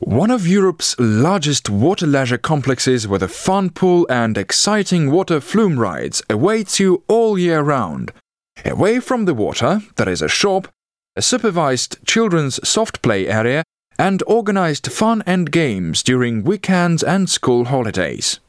One of Europe's largest water leisure complexes with a fun pool and exciting water flume rides awaits you all year round. Away from the water, there is a shop, a supervised children's soft play area, and organized fun and games during weekends and school holidays.